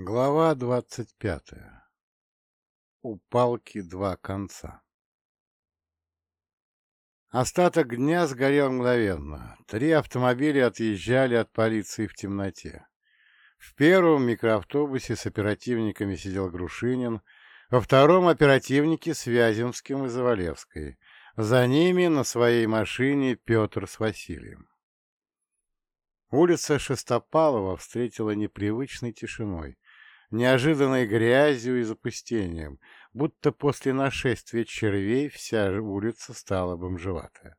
Глава двадцать пятая. У палки два конца. Остаток дня сгорел мгновенно. Три автомобиля отъезжали от полиции в темноте. В первом микроавтобусе с оперативниками сидел Грушинин, во втором оперативнике с Вяземским и Завалевской. За ними на своей машине Петр с Василием. Улица Шестопалова встретила непривычной тишиной, неожиданной грязью и запустением, будто после нашествия червей вся улица стала бомжеватая.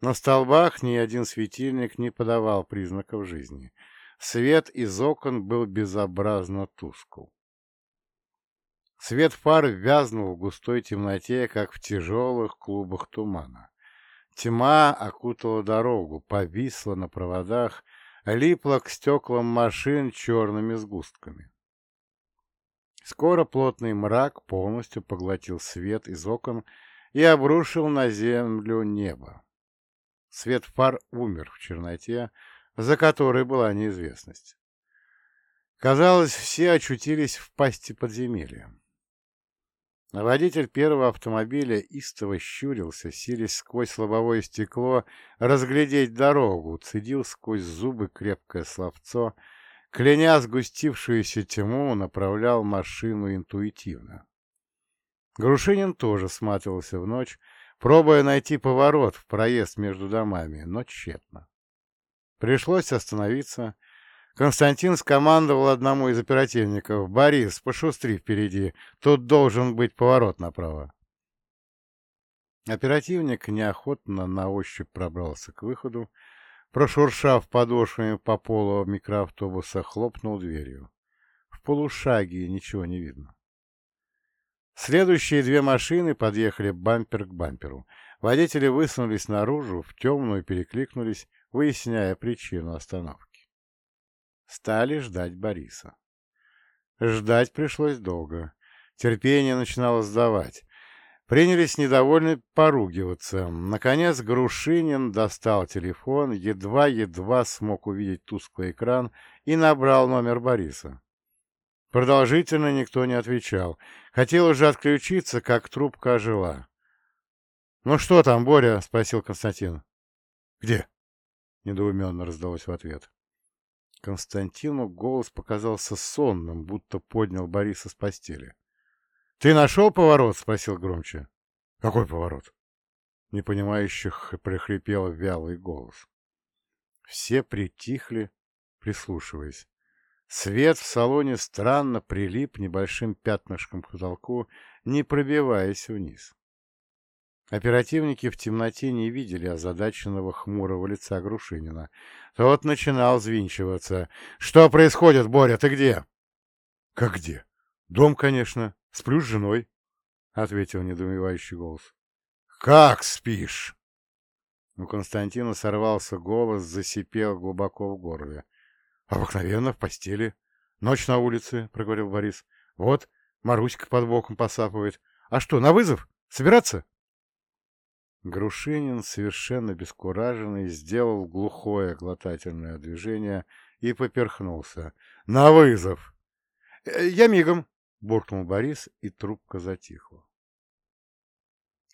На столбах ни один светильник не подавал признаков жизни. Свет из окон был безобразно тускл. Свет фар вязнул в густой темноте, как в тяжелых клубах тумана. Тьма окутала дорогу, повисла на проводах, липла к стеклам машин черными сгустками. Скоро плотный мрак полностью поглотил свет из окон и обрушил на землю небо. Свет фар умер в черноте, за которой была неизвестность. Казалось, все очутились в пасти подземелья. Водитель первого автомобиля истово щурился, силясь сквозь лобовое стекло разглядеть дорогу, цедил сквозь зубы крепкое словцо, кляня сгустившуюся тьму, направлял машину интуитивно. Грушинин тоже сматывался в ночь, пробуя найти поворот в проезд между домами, но тщетно. Пришлось остановиться, Константин скомандовал одному из оперативников. «Борис, пошустри впереди. Тут должен быть поворот направо». Оперативник неохотно на ощупь пробрался к выходу, прошуршав подошвами по полу микроавтобуса, хлопнул дверью. В полушаге ничего не видно. Следующие две машины подъехали бампер к бамперу. Водители высунулись наружу, в темную перекликнулись, выясняя причину остановки. Стали ждать Бориса. Ждать пришлось долго. Терпение начинало сдавать. Принялись недовольны поругиваться. Наконец Грушинин достал телефон, едва-едва смог увидеть тусклый экран и набрал номер Бориса. Продолжительно никто не отвечал. Хотел уже отключиться, как трубка ожила. «Ну что там, Боря?» — спросил Константин. «Где?» — недоуменно раздалось в ответ. Константину голос показался сонным, будто поднял Бориса с постели. — Ты нашел поворот? — спросил громче. — Какой поворот? Непонимающих прихрипел вялый голос. Все притихли, прислушиваясь. Свет в салоне странно прилип небольшим пятнышком к потолку, не пробиваясь вниз. Оперативники в темноте не видели озадаченного хмурого лица Грушинина. Тот начинал звинчиваться. «Что происходит, Боря, ты где?» «Как где? Дом, конечно. Сплю с женой», — ответил недоумевающий голос. «Как спишь?» У Константина сорвался голос, засипел глубоко в горле. «Обыкновенно, в постели. Ночь на улице», — проговорил Борис. «Вот, Маруська под боком посапывает. А что, на вызов? Собираться?» Грушинин, совершенно бескураженный, сделал глухое глотательное движение и поперхнулся. «На вызов!» «Э, «Я мигом!» — буркнул Борис, и трубка затихла.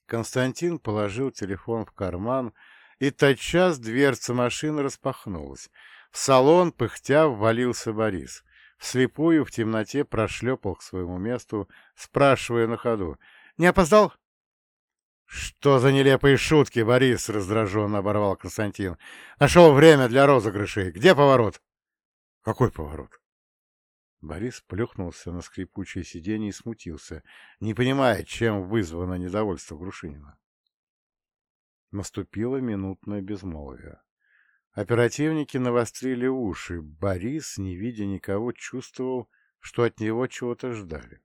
Константин положил телефон в карман, и тотчас дверца машины распахнулась. В салон, пыхтя, ввалился Борис. Вслепую в темноте прошлепал к своему месту, спрашивая на ходу. «Не опоздал?» «Что за нелепые шутки, Борис?» — раздраженно оборвал Константин. «Нашел время для розыгрышей. Где поворот?» «Какой поворот?» Борис плюхнулся на скрипучее сиденье и смутился, не понимая, чем вызвано недовольство Грушинина. Наступило минутное безмолвие. Оперативники навострили уши. Борис, не видя никого, чувствовал, что от него чего-то ждали.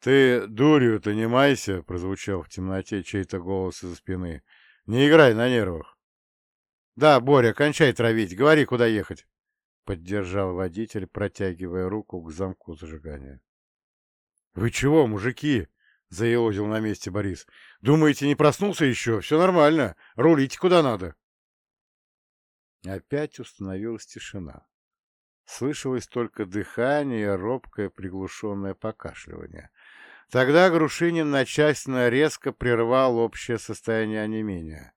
«Ты дурью-то не майся!» — прозвучал в темноте чей-то голос из-за спины. «Не играй на нервах!» «Да, Боря, кончай травить, говори, куда ехать!» — поддержал водитель, протягивая руку к замку зажигания. «Вы чего, мужики?» — заелозил на месте Борис. «Думаете, не проснулся еще? Все нормально. Рулите куда надо». Опять установилась тишина. Слышалось только дыхание робкое приглушенное покашливание. Тогда Грушинин начальственно резко прервал общее состояние онемения.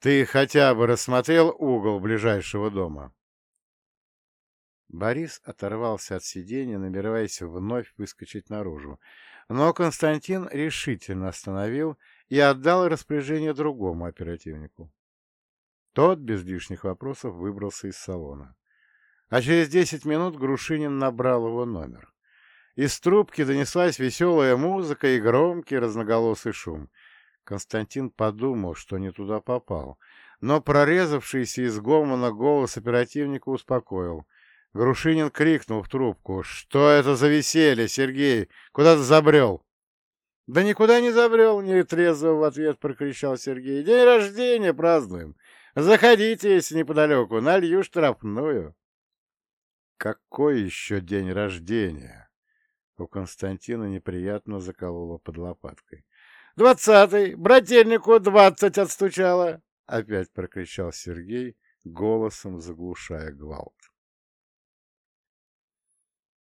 «Ты хотя бы рассмотрел угол ближайшего дома?» Борис оторвался от сиденья, намереваясь вновь выскочить наружу. Но Константин решительно остановил и отдал распоряжение другому оперативнику. Тот без лишних вопросов выбрался из салона. А через десять минут Грушинин набрал его номер. Из трубки донеслась веселая музыка и громкий разноголосый шум. Константин подумал, что не туда попал, но прорезавшийся из гомона голос оперативника успокоил. Грушинин крикнул в трубку. «Что это за веселье, Сергей? Куда ты забрел?» «Да никуда не забрел!» — нетрезво в ответ прокричал Сергей. «День рождения празднуем! Заходите, если неподалеку, налью штрафную!» «Какой еще день рождения?» У Константина неприятно закололо под лопаткой. «Двадцатый! Брательнику двадцать отстучало!» — опять прокричал Сергей, голосом заглушая гвалт.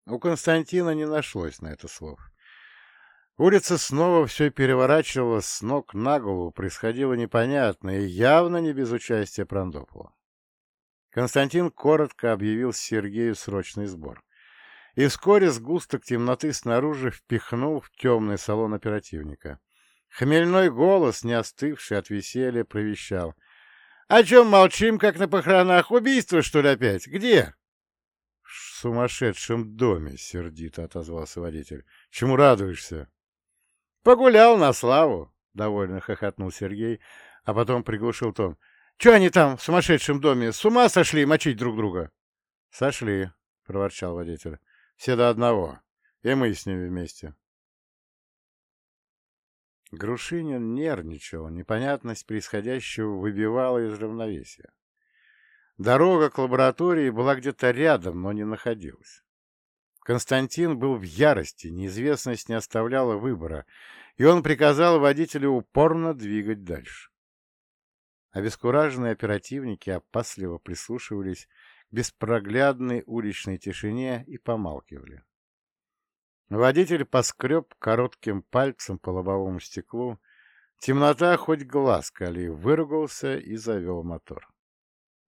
У Константина не нашлось на это слов. Улица снова все переворачивала с ног на голову, происходило непонятное явно не без участия Прандопова. Константин коротко объявил Сергею срочный сбор. И вскоре сгусток темноты снаружи впихнул в темный салон оперативника. Хмельной голос, не остывший от веселья, провещал. — О чем молчим, как на похоронах? Убийство, что ли, опять? Где? Сумасшедшем доме, — сердито отозвался водитель. — Чему радуешься? — Погулял на славу, — довольно хохотнул Сергей, а потом приглушил тон. — Че они там в сумасшедшем доме? С ума сошли мочить друг друга? — Сошли, — проворчал водитель. — Все до одного. И мы с ними вместе. Грушинин нервничал, непонятность происходящего выбивала из равновесия. Дорога к лаборатории была где-то рядом, но не находилась. Константин был в ярости, неизвестность не оставляла выбора, и он приказал водителю упорно двигать дальше. Обескураженные оперативники опасливо прислушивались к беспроглядной уличной тишине и помалкивали. Водитель поскреб коротким пальцем по лобовому стеклу. Темнота хоть глаз кали, выругался и завел мотор.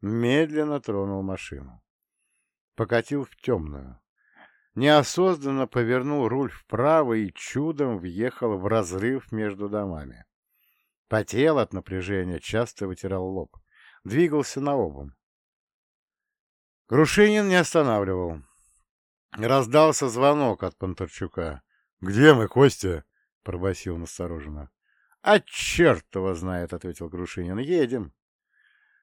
Медленно тронул машину. Покатил в темную. Неосознанно повернул руль вправо и чудом въехал в разрыв между домами. Потел от напряжения, часто вытирал лоб. Двигался на обум. Грушинин не останавливал. Раздался звонок от Понтарчука. — Где мы, Костя? — пробасил настороженно. — А черт его знает, — ответил Грушинин. — Едем.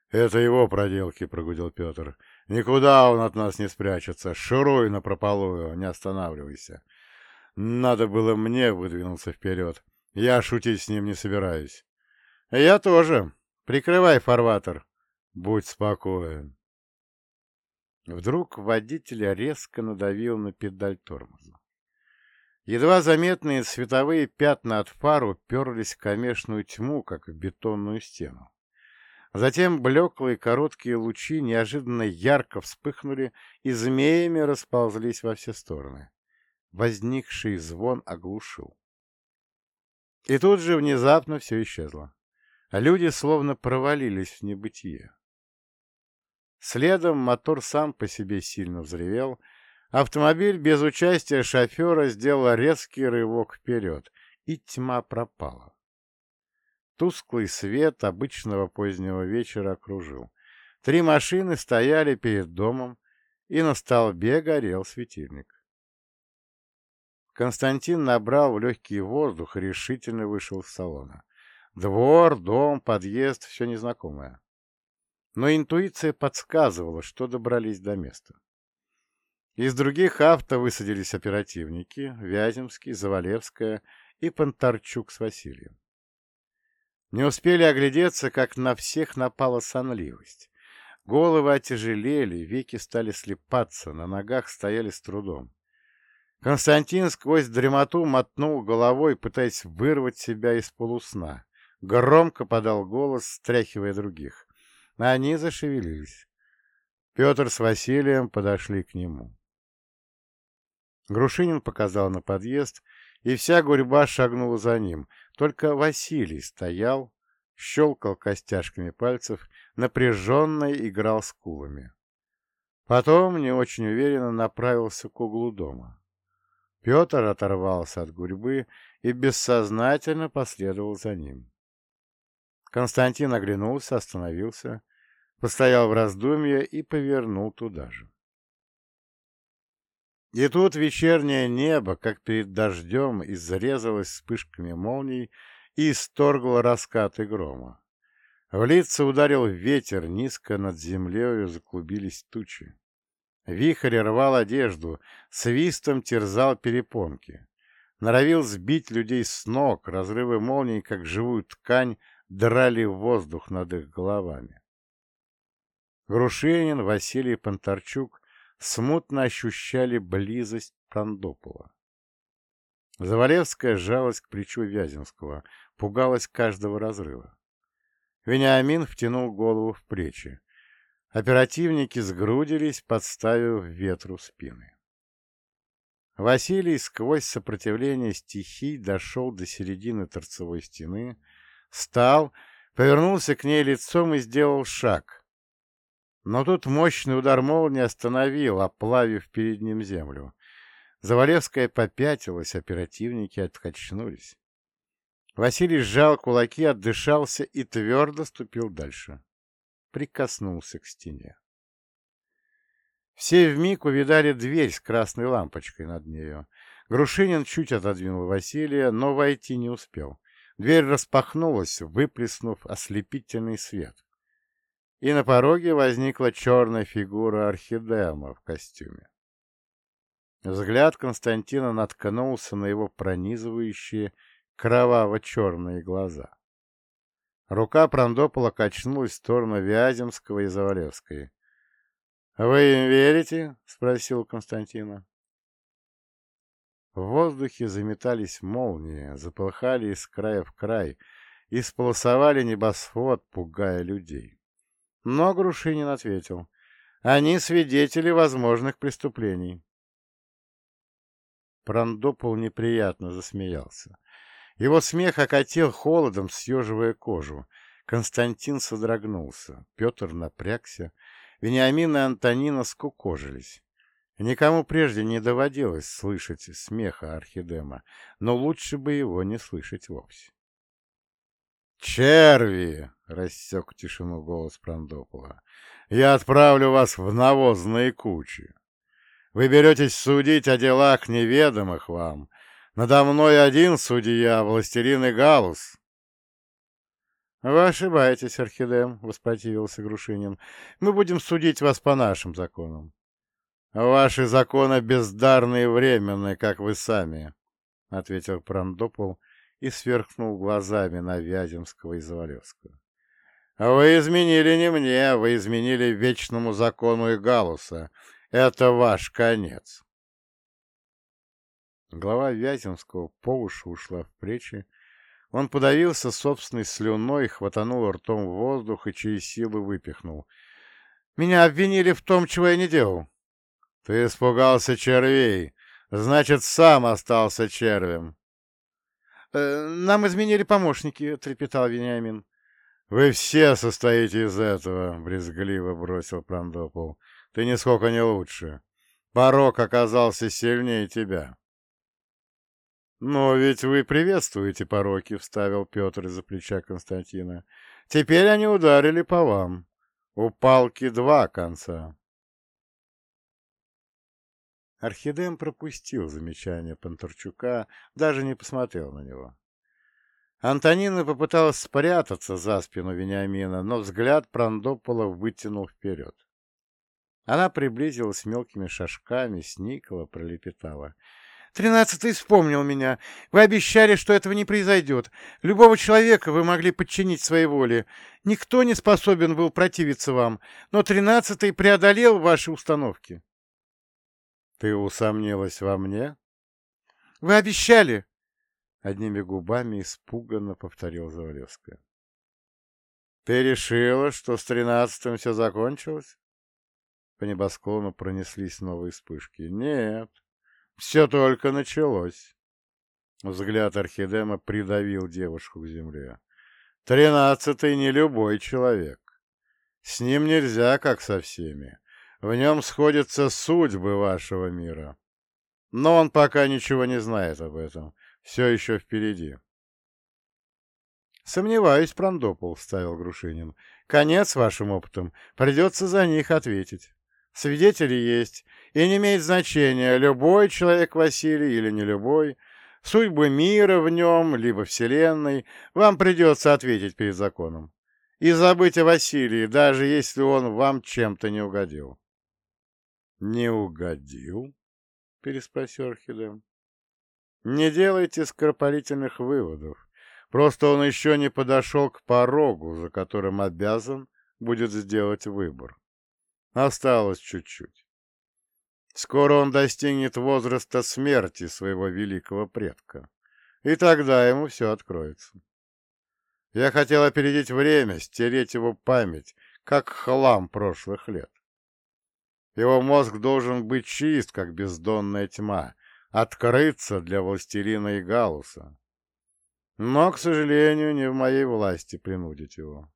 «Это его проделки», — прогудел Петр. «Никуда он от нас не спрячется. Шуруй напропалую, не останавливайся. Надо было мне выдвинуться вперед. Я шутить с ним не собираюсь». «Я тоже. Прикрывай фарватер. Будь спокоен». Вдруг водитель резко надавил на педаль тормоза. Едва заметные световые пятна от фар уперлись в кромешную тьму, как в бетонную стену. Затем блеклые короткие лучи неожиданно ярко вспыхнули и змеями расползлись во все стороны. Возникший звон оглушил. И тут же внезапно все исчезло. Люди словно провалились в небытие. Следом мотор сам по себе сильно взревел, автомобиль без участия шофера сделал резкий рывок вперед, и тьма пропала. Тусклый свет обычного позднего вечера окружил. Три машины стояли перед домом, и на столбе горел светильник. Константин набрал в легкий воздух и решительно вышел из салона. Двор, дом, подъезд — все незнакомое. Но интуиция подсказывала, что добрались до места. Из других авто высадились оперативники — Вяземский, Завалевская и Понтарчук с Васильем. Не успели оглядеться, как на всех напала сонливость. Головы отяжелели, веки стали слепаться, на ногах стояли с трудом. Константин сквозь дремоту мотнул головой, пытаясь вырвать себя из полусна. Громко подал голос, стряхивая других. Они зашевелились. Петр с Василием подошли к нему. Грушинин показал на подъезд, и вся гурьба шагнула за ним. Только Василий стоял, щелкал костяшками пальцев, напряженно играл с кулами. Потом, не очень уверенно, направился к углу дома. Петр оторвался от гурьбы и бессознательно последовал за ним. Константин оглянулся, остановился, постоял в раздумье и повернул туда же. И тут вечернее небо, как перед дождем, изрезалось вспышками молний и исторгло раскаты грома. В лица ударил ветер, низко над землею заклубились тучи. Вихрь рвал одежду, свистом терзал перепонки. Норовил сбить людей с ног, разрывы молний, как живую ткань, драли воздух над их головами. Грушинин, Василий Понтарчук смутно ощущали близость Прандопола. Завалевская жалость к плечу Вяземского, пугалась каждого разрыва. Вениамин втянул голову в плечи. Оперативники сгрудились, подставив ветру спины. Василий сквозь сопротивление стихий дошел до середины торцевой стены, встал, повернулся к ней лицом и сделал шаг. Но тут мощный удар молнии остановил, оплавив перед ним землю. Завалевская попятилась, оперативники откачнулись. Василий сжал кулаки, отдышался и твердо ступил дальше. Прикоснулся к стене. Все вмиг увидали дверь с красной лампочкой над нею. Грушинин чуть отодвинул Василия, но войти не успел. Дверь распахнулась, выплеснув ослепительный свет. И на пороге возникла черная фигура орхидема в костюме. Взгляд Константина наткнулся на его пронизывающие кроваво-черные глаза. Рука Прандопола качнулась в сторону Вяземского и Завалевской. — Вы им верите? — спросил Константина. В воздухе заметались молнии, заполыхали из края в край и сполосовали небосвод, пугая людей. Но Грушинин ответил. Они свидетели возможных преступлений. Прандопол неприятно засмеялся. Его смех окатил холодом, съеживая кожу. Константин содрогнулся, Петр напрягся, Вениамин и Антонина скукожились. Никому прежде не доводилось слышать смеха Архидема, но лучше бы его не слышать вовсе. «Черви!» — рассек тишину голос Прандопола. «Я отправлю вас в навозные кучи. Вы беретесь судить о делах неведомых вам, надо мной один судья, властелин и галус. — Вы ошибаетесь, Архидем, — воспротивился Грушинин. — Мы будем судить вас по нашим законам. — Ваши законы бездарные и временные, как вы сами, — ответил Прандопол и сверкнул глазами на Вяземского и Завалевского. — Вы изменили не мне, вы изменили вечному закону и галуса. Это ваш конец. Голова Вяземского по уши ушла в плечи. Он подавился собственной слюной, хватанул ртом в воздух и через силу выпихнул. «Меня обвинили в том, чего я не делал». «Ты испугался червей. Значит, сам остался червем». «Э, «Нам изменили помощники», — трепетал Вениамин. «Вы все состоите из этого», — брезгливо бросил Прандопол. «Ты нисколько не лучше. Порог оказался сильнее тебя». «Но ведь вы приветствуете пороки», — вставил Петр из-за плеча Константина. «Теперь они ударили по вам. У палки два конца». Орхидем пропустил замечание Панторчука, даже не посмотрел на него. Антонина попыталась спрятаться за спину Вениамина, но взгляд Прандопола вытянул вперед. Она приблизилась мелкими шажками, сникла, пролепетала — Тринадцатый вспомнил меня. Вы обещали, что этого не произойдет. Любого человека вы могли подчинить своей воле. Никто не способен был противиться вам, но тринадцатый преодолел ваши установки. Ты усомнилась во мне? Вы обещали. Одними губами испуганно повторил Завалевская. Ты решила, что с тринадцатым все закончилось? По небосклону пронеслись новые вспышки. Нет, все только началось. Взгляд Архидема придавил девушку к земле. Тринадцатый не любой человек. С ним нельзя, как со всеми. В нем сходятся судьбы вашего мира. Но он пока ничего не знает об этом. Все еще впереди. «Сомневаюсь, Прандопол», — вставил Грушинин. «Конец вашим опытом. Придется за них ответить. Свидетели есть, и не имеет значения, любой человек Василий или не любой, судьбы мира в нем, либо Вселенной, вам придется ответить перед законом. И забыть о Василии, даже если он вам чем-то не угодил. — Не угодил? — переспросил Орхидем. — Не делайте скоропалительных выводов. Просто он еще не подошел к порогу, за которым обязан будет сделать выбор. Осталось чуть-чуть. Скоро он достигнет возраста смерти своего великого предка, и тогда ему все откроется. Я хотел опередить время, стереть его память, как хлам прошлых лет. Его мозг должен быть чист, как бездонная тьма, открыться для властелина и галуса. Но, к сожалению, не в моей власти принудить его.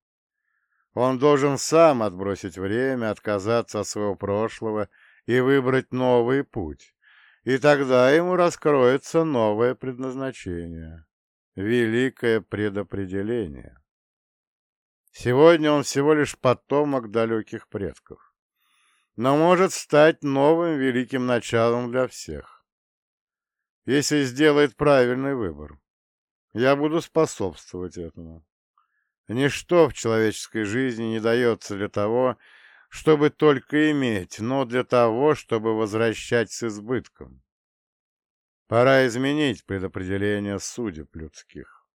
Он должен сам отбросить время, отказаться от своего прошлого и выбрать новый путь. И тогда ему раскроется новое предназначение, великое предопределение. Сегодня он всего лишь потомок далеких предков, но может стать новым великим началом для всех. Если сделает правильный выбор, я буду способствовать этому. Ничто в человеческой жизни не дается для того, чтобы только иметь, но для того, чтобы возвращать с избытком. Пора изменить предопределение судеб людских.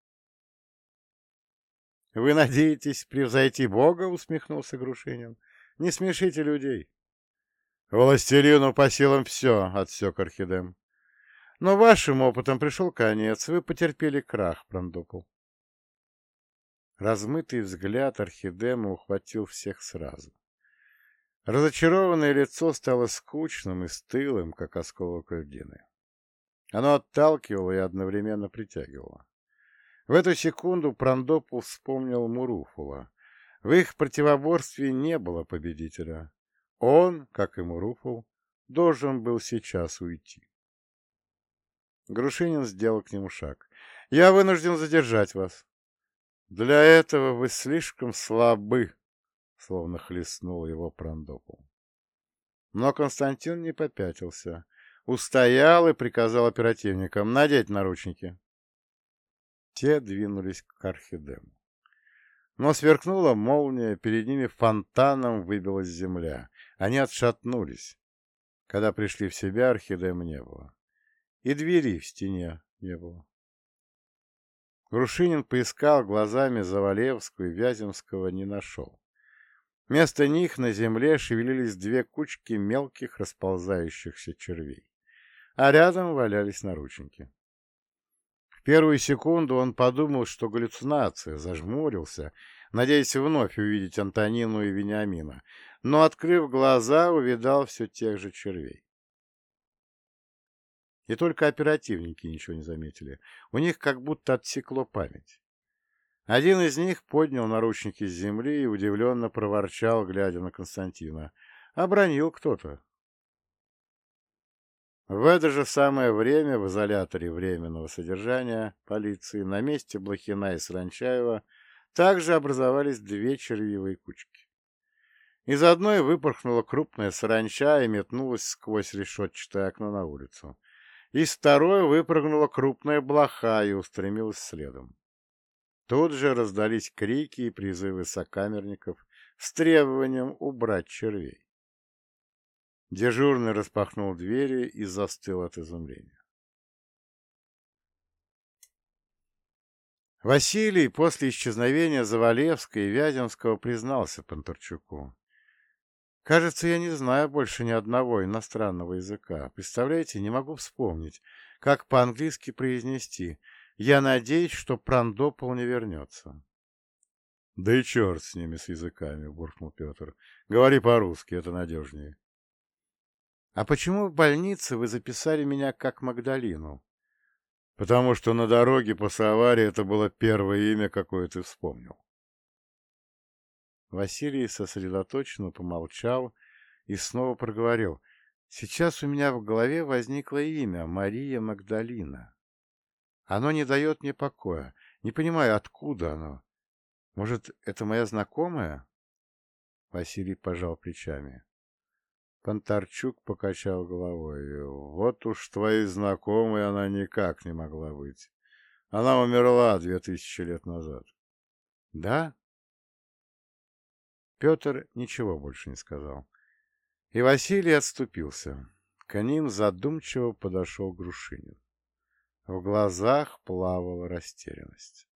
— Вы надеетесь превзойти Бога? — усмехнулся Грушинин. — Не смешите людей. — Властелину по силам все, — отсек Орхидем. — Но вашим опытом пришел конец, вы потерпели крах, Прандукл. Размытый взгляд Орхидема ухватил всех сразу. Разочарованное лицо стало скучным и стылым, как осколок льдины. Оно отталкивало и одновременно притягивало. В эту секунду Прандопул вспомнил Муруфула. В их противоборстве не было победителя. Он, как и Муруфул, должен был сейчас уйти. Грушинин сделал к нему шаг. «Я вынужден задержать вас. Для этого вы слишком слабы, словно хлестнул его Прандопол. Но Константин не попятился. Устоял и приказал оперативникам надеть наручники. Те двинулись к Архидему. Но сверкнула молния, перед ними фонтаном выбилась земля. Они отшатнулись. Когда пришли в себя, Архидема не было. И двери в стене не было. Грушинин поискал глазами Завалевскую и Вяземского не нашел. Вместо них на земле шевелились две кучки мелких расползающихся червей, а рядом валялись наручники. В первую секунду он подумал, что галлюцинация, зажмурился, надеясь вновь увидеть Антонину и Вениамина, но, открыв глаза, увидал все тех же червей. И только оперативники ничего не заметили. У них как будто отсекло память. Один из них поднял наручники с земли и удивленно проворчал, глядя на Константина. Обронил кто-то. В это же самое время в изоляторе временного содержания полиции на месте Блохина и Сранчаева также образовались две червивые кучки. Из одной выпорхнула крупная саранча и метнулась сквозь решетчатое окно на улицу. Из второй выпрыгнула крупная блоха и устремилась следом. Тут же раздались крики и призывы сокамерников с требованием убрать червей. Дежурный распахнул двери и застыл от изумления. Василий после исчезновения Завалевской и Вяземского признался Панторчуку. Кажется, я не знаю больше ни одного иностранного языка. Представляете, не могу вспомнить, как по-английски произнести «Я надеюсь, что Прандопол не вернется». Да и черт с ними, с языками, буркнул Петр. Говори по-русски, это надежнее. А почему в больнице вы записали меня как Магдалину? Потому что на дороге после аварии это было первое имя, какое ты вспомнил. Василий сосредоточенно помолчал и снова проговорил. Сейчас у меня в голове возникло имя Мария Магдалина. Оно не дает мне покоя. Не понимаю, откуда оно. Может, это моя знакомая? Василий пожал плечами. Понтарчук покачал головой. Вот уж твоей знакомой она никак не могла быть. Она умерла две тысячи лет назад. Да? Петр ничего больше не сказал. И Василий отступился. К ним задумчиво подошел Грушинин. В глазах плавала растерянность.